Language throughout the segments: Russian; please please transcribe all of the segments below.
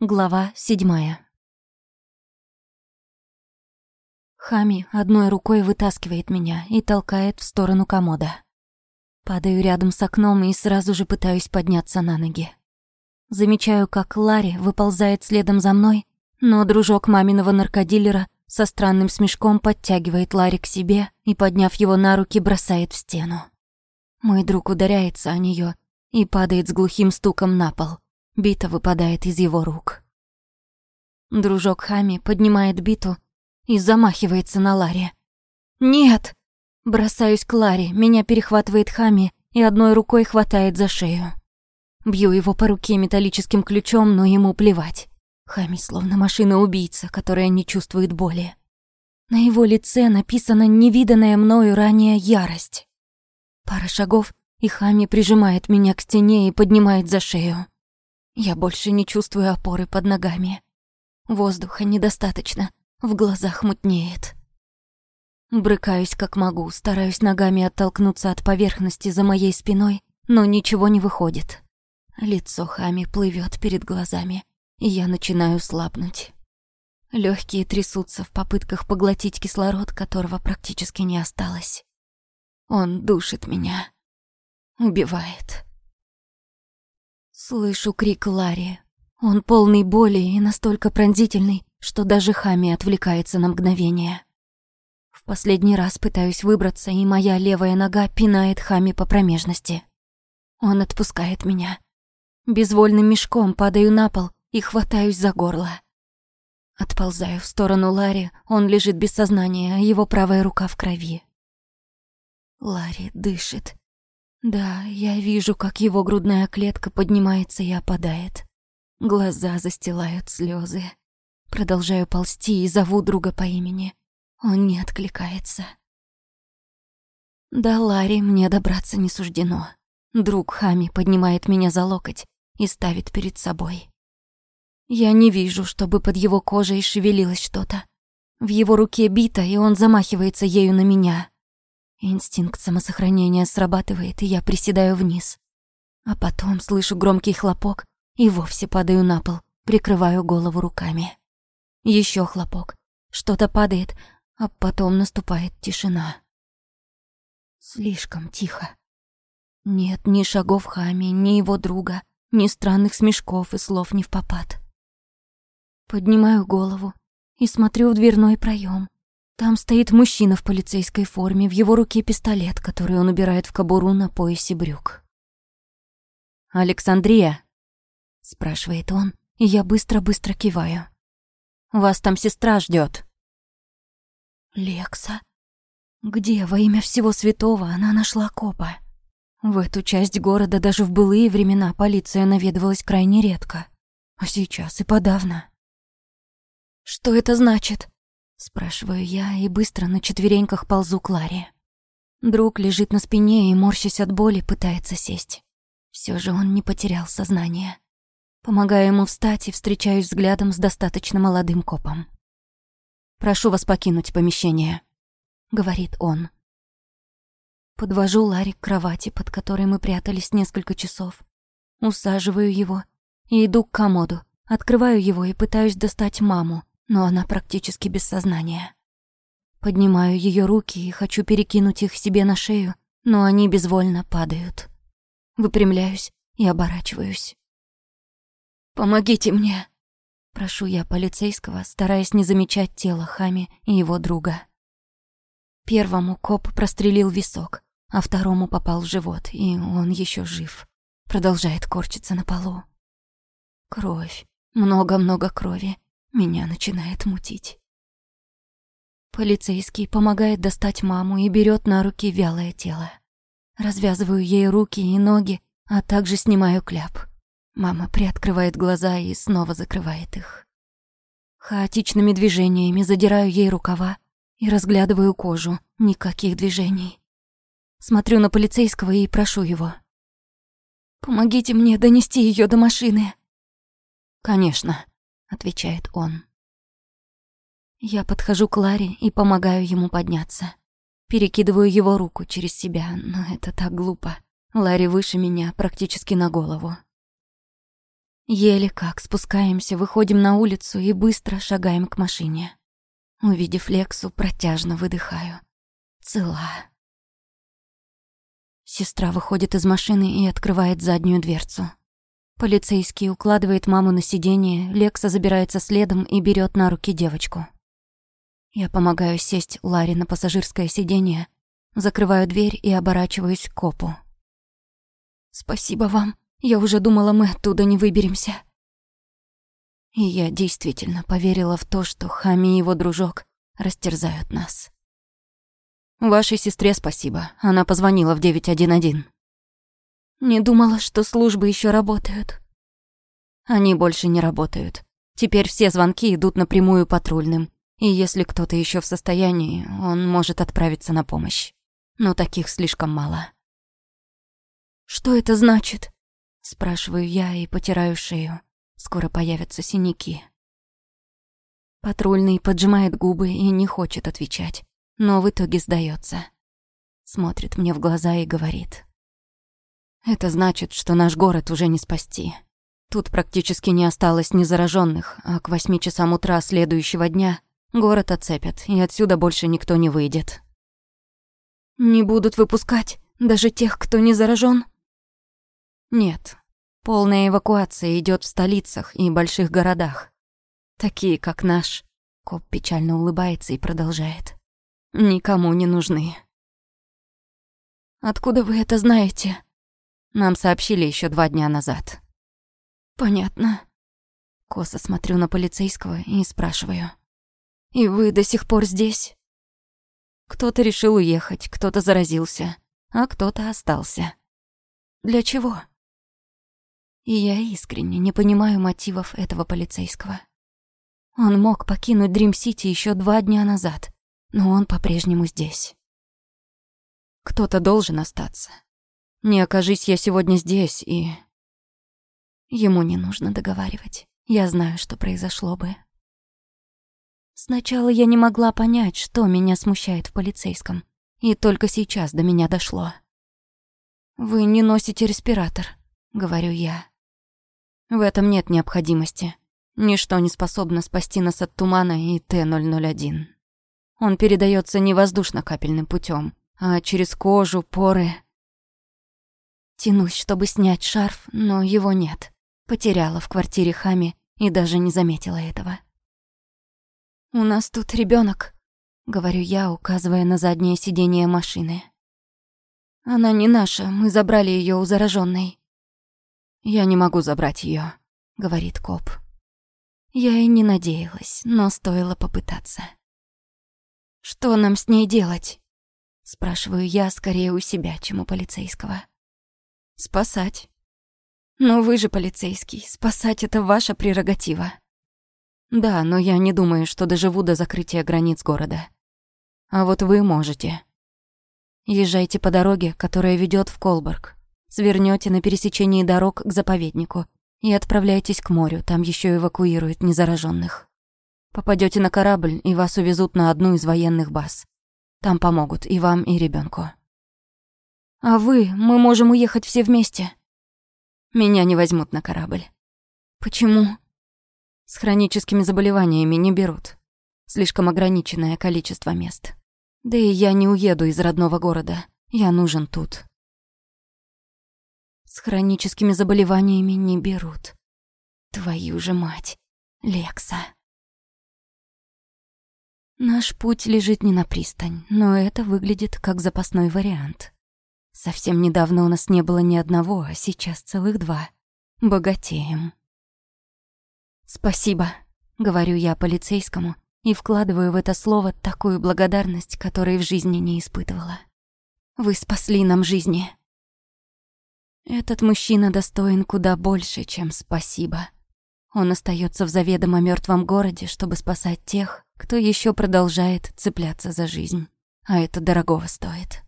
Глава седьмая. Хами одной рукой вытаскивает меня и толкает в сторону комода. Падаю рядом с окном и сразу же пытаюсь подняться на ноги. Замечаю, как Ларри выползает следом за мной, но дружок маминого наркодилера со странным смешком подтягивает Ларри к себе и, подняв его на руки, бросает в стену. Мой друг ударяется о нее и падает с глухим стуком на пол. Бита выпадает из его рук. Дружок Хами поднимает биту и замахивается на Ларе. «Нет!» Бросаюсь к Ларе, меня перехватывает Хами и одной рукой хватает за шею. Бью его по руке металлическим ключом, но ему плевать. Хами словно машина-убийца, которая не чувствует боли. На его лице написана невиданная мною ранее ярость. Пара шагов, и Хами прижимает меня к стене и поднимает за шею. Я больше не чувствую опоры под ногами. Воздуха недостаточно, в глазах мутнеет. Брыкаюсь как могу, стараюсь ногами оттолкнуться от поверхности за моей спиной, но ничего не выходит. Лицо Хами плывет перед глазами, и я начинаю слабнуть. Легкие трясутся в попытках поглотить кислород, которого практически не осталось. Он душит меня. Убивает. Слышу крик Ларри. Он полный боли и настолько пронзительный, что даже Хами отвлекается на мгновение. В последний раз пытаюсь выбраться, и моя левая нога пинает Хами по промежности. Он отпускает меня. Безвольным мешком падаю на пол и хватаюсь за горло. Отползаю в сторону Ларри, он лежит без сознания, а его правая рука в крови. Ларри дышит. Да, я вижу, как его грудная клетка поднимается и опадает. Глаза застилают слезы. Продолжаю ползти и зову друга по имени. Он не откликается. До Ларри мне добраться не суждено. Друг Хами поднимает меня за локоть и ставит перед собой. Я не вижу, чтобы под его кожей шевелилось что-то. В его руке бита, и он замахивается ею на меня. Инстинкт самосохранения срабатывает, и я приседаю вниз. А потом слышу громкий хлопок и вовсе падаю на пол, прикрываю голову руками. Еще хлопок. Что-то падает, а потом наступает тишина. Слишком тихо. Нет ни шагов Хами, ни его друга, ни странных смешков и слов не в попад. Поднимаю голову и смотрю в дверной проем. Там стоит мужчина в полицейской форме, в его руке пистолет, который он убирает в кобуру на поясе брюк. «Александрия?» — спрашивает он, и я быстро-быстро киваю. «Вас там сестра ждет. «Лекса? Где во имя всего святого она нашла копа?» В эту часть города даже в былые времена полиция наведывалась крайне редко, а сейчас и подавно. «Что это значит?» Спрашиваю я и быстро на четвереньках ползу к Ларе. Друг лежит на спине и, морщась от боли, пытается сесть. Все же он не потерял сознание. Помогаю ему встать и встречаюсь взглядом с достаточно молодым копом. «Прошу вас покинуть помещение», — говорит он. Подвожу Ларри к кровати, под которой мы прятались несколько часов. Усаживаю его и иду к комоду. Открываю его и пытаюсь достать маму, но она практически без сознания. Поднимаю ее руки и хочу перекинуть их себе на шею, но они безвольно падают. Выпрямляюсь и оборачиваюсь. «Помогите мне!» Прошу я полицейского, стараясь не замечать тело Хами и его друга. Первому коп прострелил висок, а второму попал в живот, и он еще жив. Продолжает корчиться на полу. Кровь. Много-много крови. Меня начинает мутить. Полицейский помогает достать маму и берет на руки вялое тело. Развязываю ей руки и ноги, а также снимаю кляп. Мама приоткрывает глаза и снова закрывает их. Хаотичными движениями задираю ей рукава и разглядываю кожу. Никаких движений. Смотрю на полицейского и прошу его. «Помогите мне донести ее до машины». «Конечно», отвечает он. Я подхожу к Ларе и помогаю ему подняться. Перекидываю его руку через себя, но это так глупо. Ларри выше меня, практически на голову. Еле как спускаемся, выходим на улицу и быстро шагаем к машине. Увидев Лексу, протяжно выдыхаю. Цела. Сестра выходит из машины и открывает заднюю дверцу. Полицейский укладывает маму на сиденье, Лекса забирается следом и берет на руки девочку. Я помогаю сесть Ларе на пассажирское сиденье, закрываю дверь и оборачиваюсь к копу. «Спасибо вам. Я уже думала, мы оттуда не выберемся». И я действительно поверила в то, что Хами и его дружок растерзают нас. «Вашей сестре спасибо. Она позвонила в 911». Не думала, что службы еще работают. Они больше не работают. Теперь все звонки идут напрямую патрульным. И если кто-то еще в состоянии, он может отправиться на помощь. Но таких слишком мало. «Что это значит?» Спрашиваю я и потираю шею. Скоро появятся синяки. Патрульный поджимает губы и не хочет отвечать, но в итоге сдается. Смотрит мне в глаза и говорит. Это значит, что наш город уже не спасти. Тут практически не осталось ни зараженных, а к восьми часам утра следующего дня город оцепят, и отсюда больше никто не выйдет. Не будут выпускать даже тех, кто не заражен? Нет. Полная эвакуация идет в столицах и больших городах. Такие, как наш. Коп печально улыбается и продолжает. Никому не нужны. Откуда вы это знаете? Нам сообщили еще два дня назад. Понятно. Косо смотрю на полицейского и спрашиваю. И вы до сих пор здесь? Кто-то решил уехать, кто-то заразился, а кто-то остался. Для чего? И я искренне не понимаю мотивов этого полицейского. Он мог покинуть Дрим-Сити еще два дня назад, но он по-прежнему здесь. Кто-то должен остаться. Не окажись я сегодня здесь, и... Ему не нужно договаривать. Я знаю, что произошло бы. Сначала я не могла понять, что меня смущает в полицейском. И только сейчас до меня дошло. «Вы не носите респиратор», — говорю я. В этом нет необходимости. Ничто не способно спасти нас от тумана и Т-001. Он передается не воздушно-капельным путем, а через кожу, поры, Тянусь, чтобы снять шарф, но его нет. Потеряла в квартире Хами и даже не заметила этого. «У нас тут ребенок, говорю я, указывая на заднее сиденье машины. «Она не наша, мы забрали ее у зараженной. «Я не могу забрать ее, говорит коп. Я и не надеялась, но стоило попытаться. «Что нам с ней делать?» Спрашиваю я скорее у себя, чем у полицейского. Спасать. Но вы же полицейский, спасать — это ваша прерогатива. Да, но я не думаю, что доживу до закрытия границ города. А вот вы можете. Езжайте по дороге, которая ведет в Колборг. Свернете на пересечении дорог к заповеднику и отправляйтесь к морю, там еще эвакуируют незараженных. Попадете на корабль, и вас увезут на одну из военных баз. Там помогут и вам, и ребенку. А вы, мы можем уехать все вместе. Меня не возьмут на корабль. Почему? С хроническими заболеваниями не берут. Слишком ограниченное количество мест. Да и я не уеду из родного города. Я нужен тут. С хроническими заболеваниями не берут. Твою же мать, Лекса. Наш путь лежит не на пристань, но это выглядит как запасной вариант. Совсем недавно у нас не было ни одного, а сейчас целых два. Богатеем. «Спасибо», — говорю я полицейскому и вкладываю в это слово такую благодарность, которой в жизни не испытывала. «Вы спасли нам жизни». Этот мужчина достоин куда больше, чем спасибо. Он остается в заведомо мертвом городе, чтобы спасать тех, кто еще продолжает цепляться за жизнь. А это дорогого стоит.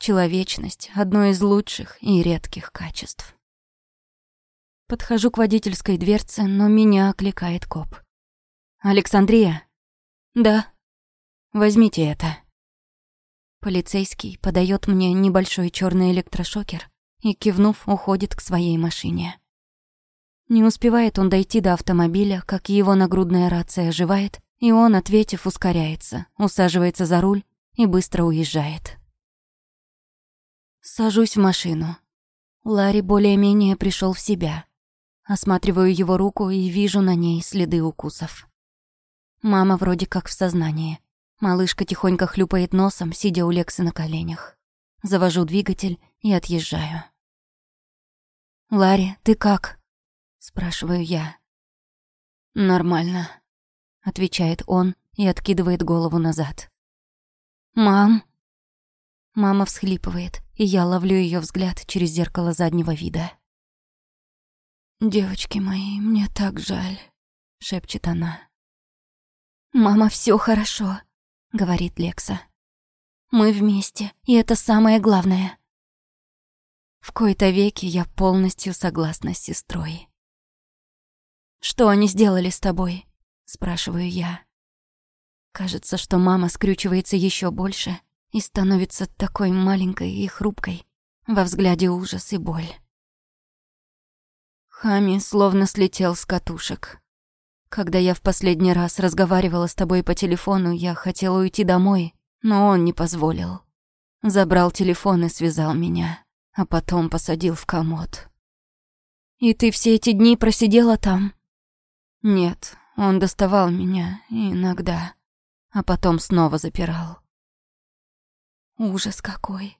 Человечность — одно из лучших и редких качеств. Подхожу к водительской дверце, но меня окликает коп. «Александрия?» «Да». «Возьмите это». Полицейский подает мне небольшой черный электрошокер и, кивнув, уходит к своей машине. Не успевает он дойти до автомобиля, как его нагрудная рация оживает, и он, ответив, ускоряется, усаживается за руль и быстро уезжает. Сажусь в машину. Ларри более-менее пришел в себя. Осматриваю его руку и вижу на ней следы укусов. Мама вроде как в сознании. Малышка тихонько хлюпает носом, сидя у Лексы на коленях. Завожу двигатель и отъезжаю. «Ларри, ты как?» — спрашиваю я. «Нормально», — отвечает он и откидывает голову назад. «Мам?» Мама всхлипывает, и я ловлю ее взгляд через зеркало заднего вида. «Девочки мои, мне так жаль», — шепчет она. «Мама, все хорошо», — говорит Лекса. «Мы вместе, и это самое главное». В кои-то веки я полностью согласна с сестрой. «Что они сделали с тобой?» — спрашиваю я. Кажется, что мама скрючивается еще больше и становится такой маленькой и хрупкой. Во взгляде ужас и боль. Хами словно слетел с катушек. Когда я в последний раз разговаривала с тобой по телефону, я хотела уйти домой, но он не позволил. Забрал телефон и связал меня, а потом посадил в комод. «И ты все эти дни просидела там?» «Нет, он доставал меня иногда, а потом снова запирал». Ужас какой.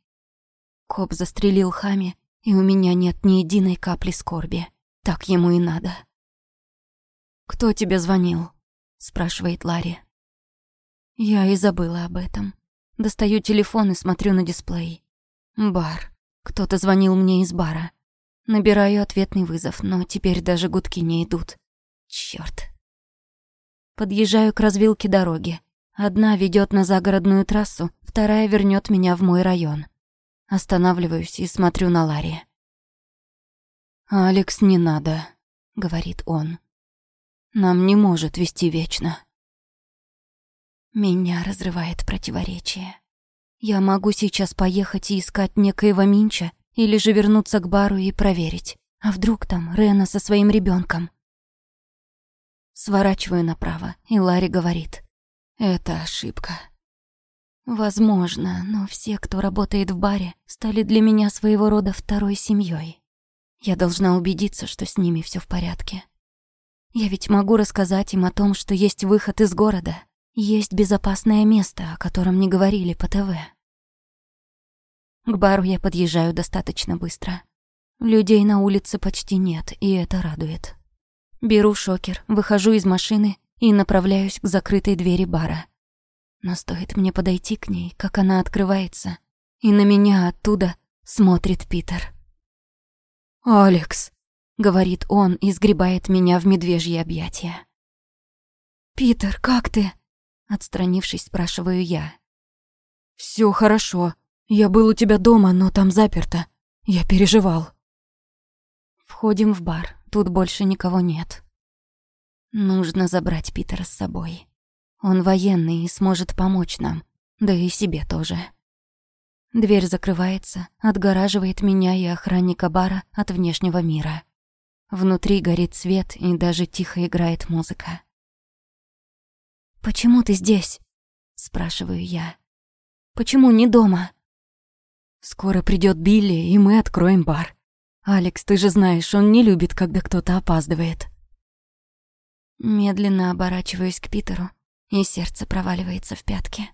Коп застрелил Хами, и у меня нет ни единой капли скорби. Так ему и надо. «Кто тебе звонил?» — спрашивает Ларри. Я и забыла об этом. Достаю телефон и смотрю на дисплей. Бар. Кто-то звонил мне из бара. Набираю ответный вызов, но теперь даже гудки не идут. Чёрт. Подъезжаю к развилке дороги. Одна ведет на загородную трассу, вторая вернет меня в мой район. Останавливаюсь и смотрю на Ларри. «Алекс, не надо», — говорит он. «Нам не может вести вечно». Меня разрывает противоречие. Я могу сейчас поехать и искать некоего Минча, или же вернуться к бару и проверить. А вдруг там Рена со своим ребенком? Сворачиваю направо, и Ларри говорит. Это ошибка. Возможно, но все, кто работает в баре, стали для меня своего рода второй семьей. Я должна убедиться, что с ними все в порядке. Я ведь могу рассказать им о том, что есть выход из города, есть безопасное место, о котором не говорили по ТВ. К бару я подъезжаю достаточно быстро. Людей на улице почти нет, и это радует. Беру шокер, выхожу из машины и направляюсь к закрытой двери бара. Но стоит мне подойти к ней, как она открывается, и на меня оттуда смотрит Питер. «Алекс», — говорит он и сгребает меня в медвежье объятия. «Питер, как ты?» — отстранившись, спрашиваю я. «Всё хорошо. Я был у тебя дома, но там заперто. Я переживал». Входим в бар. Тут больше никого нет. Нужно забрать Питера с собой. Он военный и сможет помочь нам, да и себе тоже. Дверь закрывается, отгораживает меня и охранника бара от внешнего мира. Внутри горит свет и даже тихо играет музыка. «Почему ты здесь?» — спрашиваю я. «Почему не дома?» «Скоро придет Билли, и мы откроем бар. Алекс, ты же знаешь, он не любит, когда кто-то опаздывает». Медленно оборачиваюсь к Питеру, и сердце проваливается в пятки.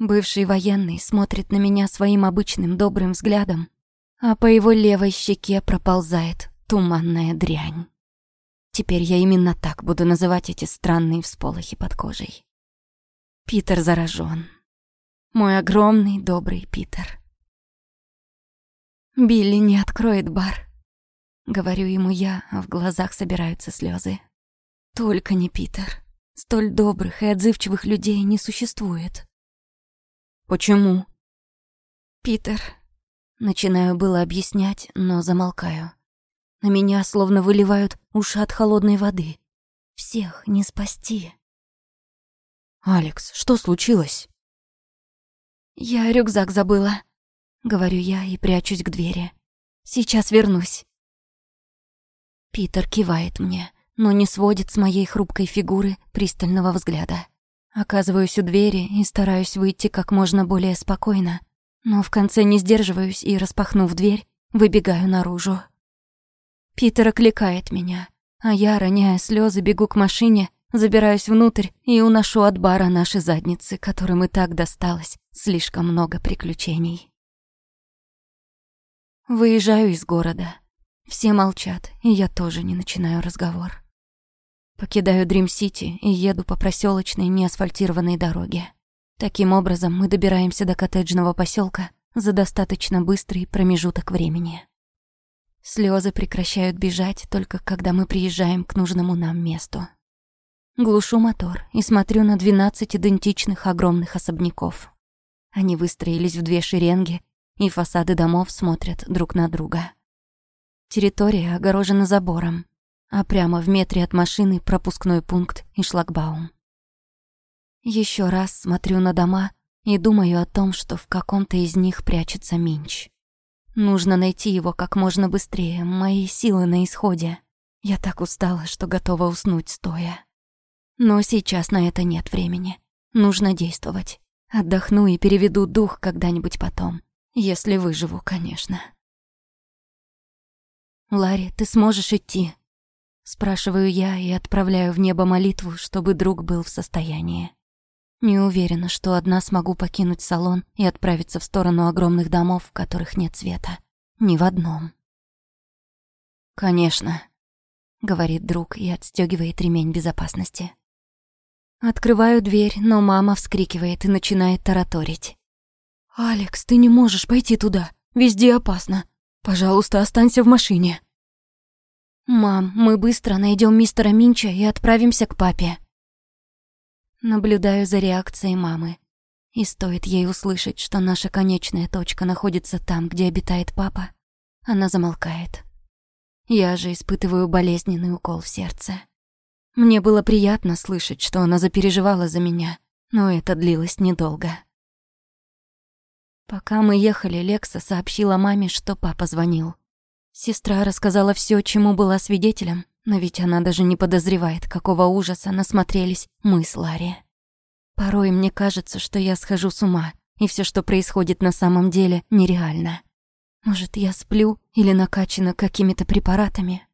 Бывший военный смотрит на меня своим обычным добрым взглядом, а по его левой щеке проползает туманная дрянь. Теперь я именно так буду называть эти странные всполохи под кожей. Питер заражен. Мой огромный добрый Питер. Билли не откроет бар. Говорю ему я, а в глазах собираются слезы. Только не Питер. Столь добрых и отзывчивых людей не существует. «Почему?» «Питер...» Начинаю было объяснять, но замолкаю. На меня словно выливают ушат холодной воды. Всех не спасти. «Алекс, что случилось?» «Я рюкзак забыла», — говорю я и прячусь к двери. «Сейчас вернусь». Питер кивает мне, но не сводит с моей хрупкой фигуры пристального взгляда. Оказываюсь у двери и стараюсь выйти как можно более спокойно, но в конце не сдерживаюсь и, распахнув дверь, выбегаю наружу. Питер окликает меня, а я, роняя слезы, бегу к машине, забираюсь внутрь и уношу от бара наши задницы, которым и так досталось слишком много приключений. Выезжаю из города. Все молчат, и я тоже не начинаю разговор. Покидаю Дрим-Сити и еду по проселочной неасфальтированной дороге. Таким образом, мы добираемся до коттеджного поселка за достаточно быстрый промежуток времени. Слезы прекращают бежать только когда мы приезжаем к нужному нам месту. Глушу мотор и смотрю на 12 идентичных огромных особняков. Они выстроились в две шеренги, и фасады домов смотрят друг на друга. Территория огорожена забором, а прямо в метре от машины пропускной пункт и шлагбаум. Еще раз смотрю на дома и думаю о том, что в каком-то из них прячется Минч. Нужно найти его как можно быстрее, мои силы на исходе. Я так устала, что готова уснуть стоя. Но сейчас на это нет времени. Нужно действовать. Отдохну и переведу дух когда-нибудь потом. Если выживу, конечно. «Ларри, ты сможешь идти?» Спрашиваю я и отправляю в небо молитву, чтобы друг был в состоянии. Не уверена, что одна смогу покинуть салон и отправиться в сторону огромных домов, в которых нет света. Ни в одном. «Конечно», — говорит друг и отстегивает ремень безопасности. Открываю дверь, но мама вскрикивает и начинает тараторить. «Алекс, ты не можешь пойти туда. Везде опасно. Пожалуйста, останься в машине». «Мам, мы быстро найдем мистера Минча и отправимся к папе», Наблюдаю за реакцией мамы. И стоит ей услышать, что наша конечная точка находится там, где обитает папа, она замолкает. Я же испытываю болезненный укол в сердце. Мне было приятно слышать, что она запереживала за меня, но это длилось недолго. Пока мы ехали, Лекса сообщила маме, что папа звонил. Сестра рассказала все, чему была свидетелем, но ведь она даже не подозревает, какого ужаса насмотрелись мы с Ларри. Порой мне кажется, что я схожу с ума, и все, что происходит на самом деле, нереально. Может, я сплю или накачана какими-то препаратами?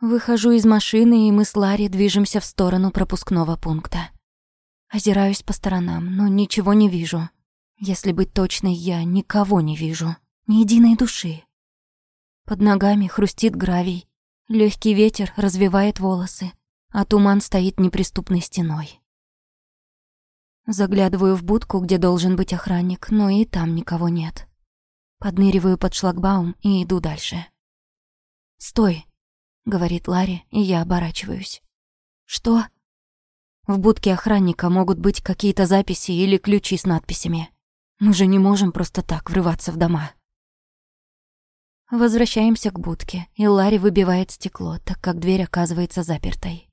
Выхожу из машины, и мы с Ларри движемся в сторону пропускного пункта. Озираюсь по сторонам, но ничего не вижу. Если быть точной, я никого не вижу. Ни единой души. Под ногами хрустит гравий, Легкий ветер развивает волосы, а туман стоит неприступной стеной. Заглядываю в будку, где должен быть охранник, но и там никого нет. Подныриваю под шлагбаум и иду дальше. «Стой!» — говорит Ларри, и я оборачиваюсь. «Что?» В будке охранника могут быть какие-то записи или ключи с надписями. Мы же не можем просто так врываться в дома. Возвращаемся к будке, и Ларри выбивает стекло, так как дверь оказывается запертой.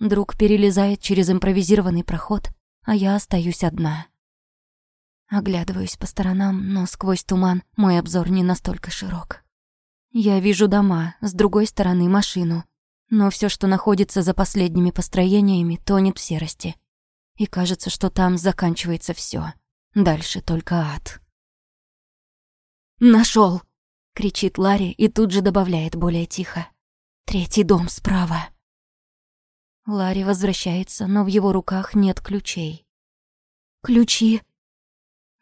Друг перелезает через импровизированный проход, а я остаюсь одна. Оглядываюсь по сторонам, но сквозь туман мой обзор не настолько широк. Я вижу дома, с другой стороны машину, но все, что находится за последними построениями, тонет в серости. И кажется, что там заканчивается все. Дальше только ад. Нашел! Кричит Ларри и тут же добавляет более тихо. Третий дом справа. Ларри возвращается, но в его руках нет ключей. Ключи.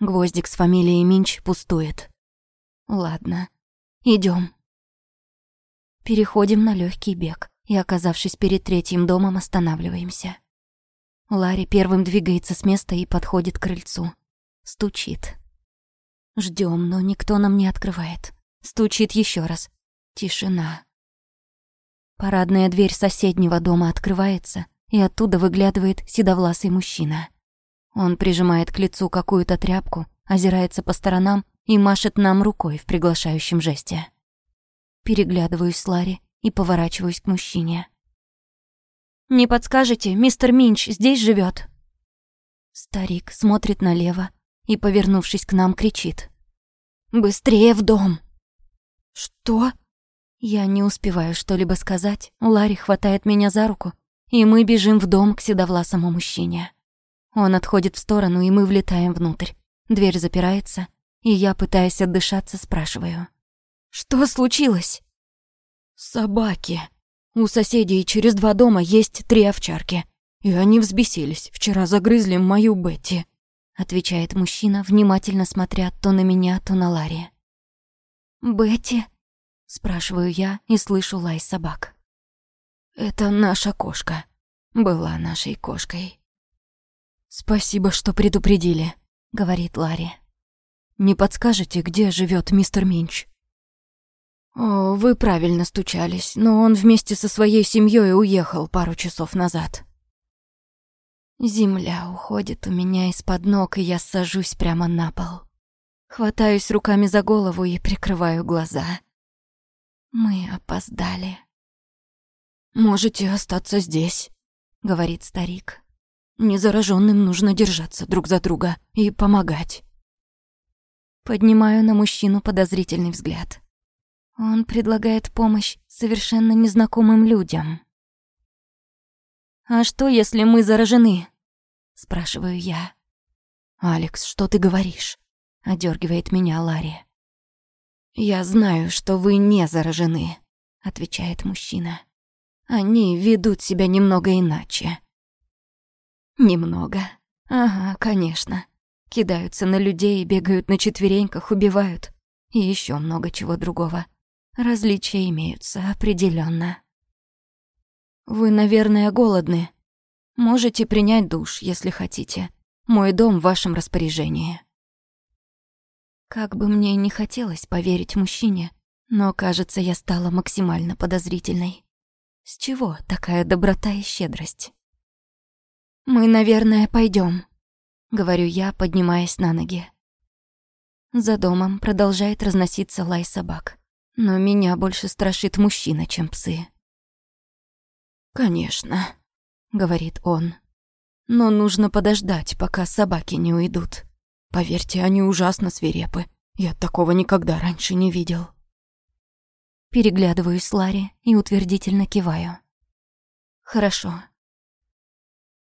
Гвоздик с фамилией Минч пустует. Ладно, идем. Переходим на легкий бег и, оказавшись перед третьим домом, останавливаемся. Ларри первым двигается с места и подходит к крыльцу. Стучит. Ждем, но никто нам не открывает. Стучит еще раз. Тишина. Парадная дверь соседнего дома открывается, и оттуда выглядывает седовласый мужчина. Он прижимает к лицу какую-то тряпку, озирается по сторонам и машет нам рукой в приглашающем жесте. Переглядываюсь с Ларри и поворачиваюсь к мужчине. «Не подскажете, мистер Минч здесь живет? Старик смотрит налево и, повернувшись к нам, кричит. «Быстрее в дом!» «Что?» Я не успеваю что-либо сказать. Ларри хватает меня за руку, и мы бежим в дом к седовласому мужчине. Он отходит в сторону, и мы влетаем внутрь. Дверь запирается, и я, пытаясь отдышаться, спрашиваю. «Что случилось?» «Собаки. У соседей через два дома есть три овчарки. И они взбесились. Вчера загрызли мою Бетти», — отвечает мужчина, внимательно смотря то на меня, то на Ларри. «Бетти?» — спрашиваю я и слышу лай собак. «Это наша кошка. Была нашей кошкой». «Спасибо, что предупредили», — говорит Ларри. «Не подскажете, где живет мистер Минч?» «О, вы правильно стучались, но он вместе со своей семьей уехал пару часов назад». Земля уходит у меня из-под ног, и я сажусь прямо на пол. Хватаюсь руками за голову и прикрываю глаза. Мы опоздали. «Можете остаться здесь», — говорит старик. «Незаражённым нужно держаться друг за друга и помогать». Поднимаю на мужчину подозрительный взгляд. Он предлагает помощь совершенно незнакомым людям. «А что, если мы заражены?» — спрашиваю я. «Алекс, что ты говоришь?» — одергивает меня Ларри. «Я знаю, что вы не заражены», — отвечает мужчина. «Они ведут себя немного иначе». «Немного? Ага, конечно. Кидаются на людей, бегают на четвереньках, убивают. И еще много чего другого. Различия имеются, определенно. Вы, наверное, голодны. Можете принять душ, если хотите. Мой дом в вашем распоряжении. Как бы мне не хотелось поверить мужчине, но, кажется, я стала максимально подозрительной. С чего такая доброта и щедрость? «Мы, наверное, пойдем, говорю я, поднимаясь на ноги. За домом продолжает разноситься лай собак. Но меня больше страшит мужчина, чем псы. «Конечно», — говорит он. «Но нужно подождать, пока собаки не уйдут. Поверьте, они ужасно свирепы. Я такого никогда раньше не видел». Переглядываюсь с Ларри и утвердительно киваю. «Хорошо».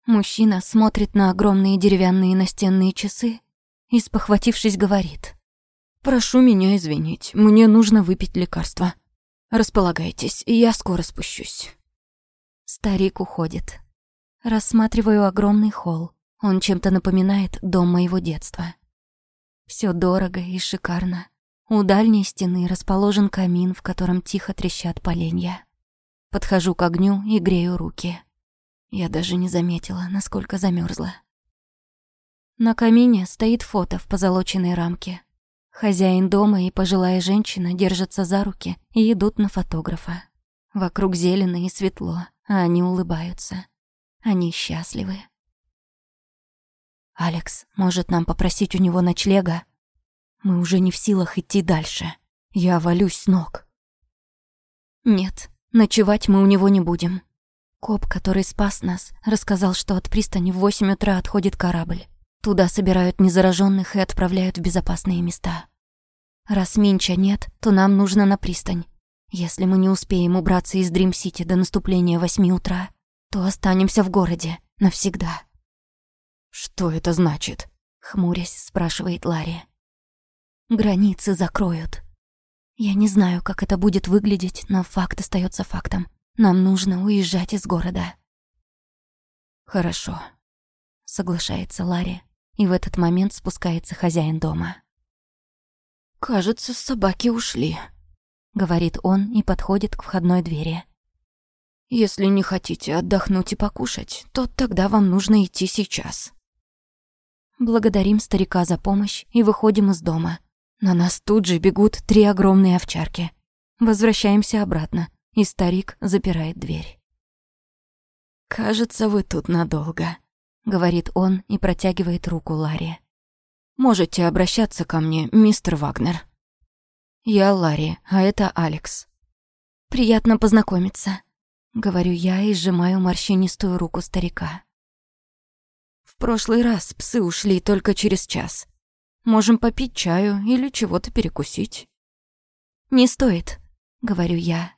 Мужчина смотрит на огромные деревянные настенные часы и, спохватившись, говорит. «Прошу меня извинить, мне нужно выпить лекарство. Располагайтесь, и я скоро спущусь». Старик уходит. Рассматриваю огромный холл. Он чем-то напоминает дом моего детства. Все дорого и шикарно. У дальней стены расположен камин, в котором тихо трещат поленья. Подхожу к огню и грею руки. Я даже не заметила, насколько замерзла. На камине стоит фото в позолоченной рамке. Хозяин дома и пожилая женщина держатся за руки и идут на фотографа. Вокруг зелено и светло, а они улыбаются. Они счастливы. «Алекс, может нам попросить у него ночлега? Мы уже не в силах идти дальше. Я валюсь с ног». «Нет, ночевать мы у него не будем. Коп, который спас нас, рассказал, что от пристани в восемь утра отходит корабль. Туда собирают незараженных и отправляют в безопасные места. Раз Минча нет, то нам нужно на пристань. Если мы не успеем убраться из Дрим-Сити до наступления восьми утра, то останемся в городе навсегда. «Что это значит?» — хмурясь спрашивает Ларри. «Границы закроют. Я не знаю, как это будет выглядеть, но факт остается фактом. Нам нужно уезжать из города». «Хорошо», — соглашается Ларри, и в этот момент спускается хозяин дома. «Кажется, собаки ушли», — говорит он и подходит к входной двери. «Если не хотите отдохнуть и покушать, то тогда вам нужно идти сейчас». Благодарим старика за помощь и выходим из дома. На нас тут же бегут три огромные овчарки. Возвращаемся обратно, и старик запирает дверь. «Кажется, вы тут надолго», — говорит он и протягивает руку Ларе. «Можете обращаться ко мне, мистер Вагнер». «Я Ларри, а это Алекс». «Приятно познакомиться», — говорю я и сжимаю морщинистую руку старика. «В прошлый раз псы ушли только через час. Можем попить чаю или чего-то перекусить». «Не стоит», — говорю я.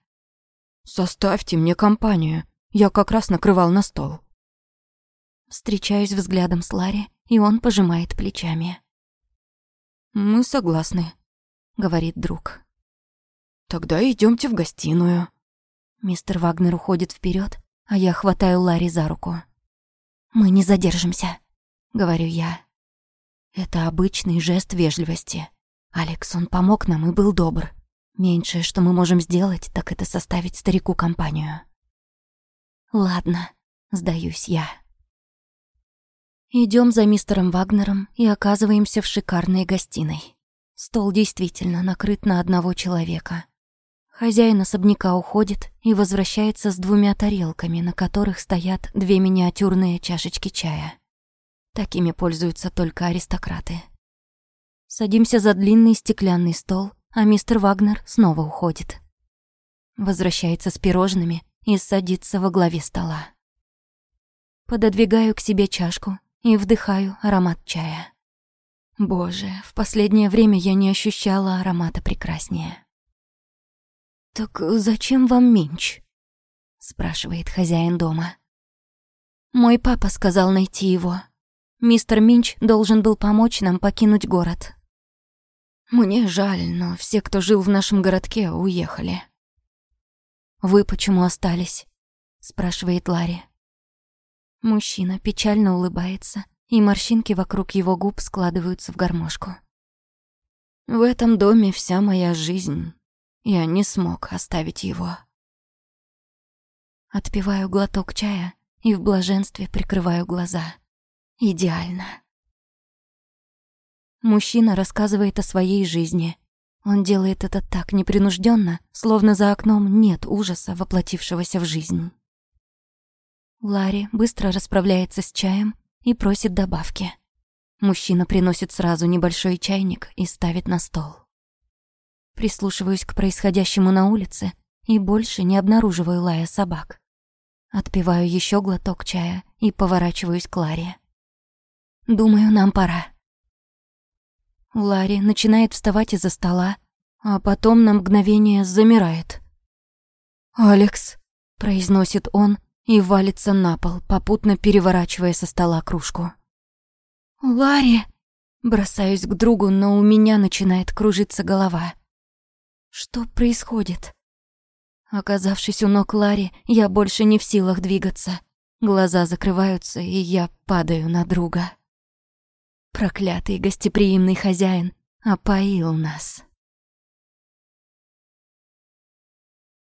«Составьте мне компанию. Я как раз накрывал на стол». Встречаюсь взглядом с Ларри, и он пожимает плечами. «Мы согласны», — говорит друг. «Тогда идемте в гостиную». Мистер Вагнер уходит вперед, а я хватаю Ларри за руку. «Мы не задержимся», — говорю я. Это обычный жест вежливости. Алекс, он помог нам и был добр. Меньшее, что мы можем сделать, так это составить старику компанию. Ладно, сдаюсь я. Идем за мистером Вагнером и оказываемся в шикарной гостиной. Стол действительно накрыт на одного человека. Хозяин особняка уходит и возвращается с двумя тарелками, на которых стоят две миниатюрные чашечки чая. Такими пользуются только аристократы. Садимся за длинный стеклянный стол, а мистер Вагнер снова уходит. Возвращается с пирожными и садится во главе стола. Пододвигаю к себе чашку и вдыхаю аромат чая. Боже, в последнее время я не ощущала аромата прекраснее. «Так зачем вам минч?» — спрашивает хозяин дома. «Мой папа сказал найти его. Мистер Минч должен был помочь нам покинуть город». «Мне жаль, но все, кто жил в нашем городке, уехали». «Вы почему остались?» — спрашивает Ларри. Мужчина печально улыбается, и морщинки вокруг его губ складываются в гармошку. «В этом доме вся моя жизнь. Я не смог оставить его. Отпиваю глоток чая и в блаженстве прикрываю глаза. Идеально. Мужчина рассказывает о своей жизни. Он делает это так непринужденно, словно за окном нет ужаса, воплотившегося в жизнь. Ларри быстро расправляется с чаем и просит добавки. Мужчина приносит сразу небольшой чайник и ставит на стол. Прислушиваюсь к происходящему на улице и больше не обнаруживаю лая собак. Отпиваю еще глоток чая и поворачиваюсь к Ларе. Думаю, нам пора. Ларри начинает вставать из-за стола, а потом на мгновение замирает. «Алекс», — произносит он и валится на пол, попутно переворачивая со стола кружку. «Ларри!» Бросаюсь к другу, но у меня начинает кружиться голова. Что происходит? Оказавшись у ног Ларри, я больше не в силах двигаться. Глаза закрываются, и я падаю на друга. Проклятый гостеприимный хозяин опоил нас.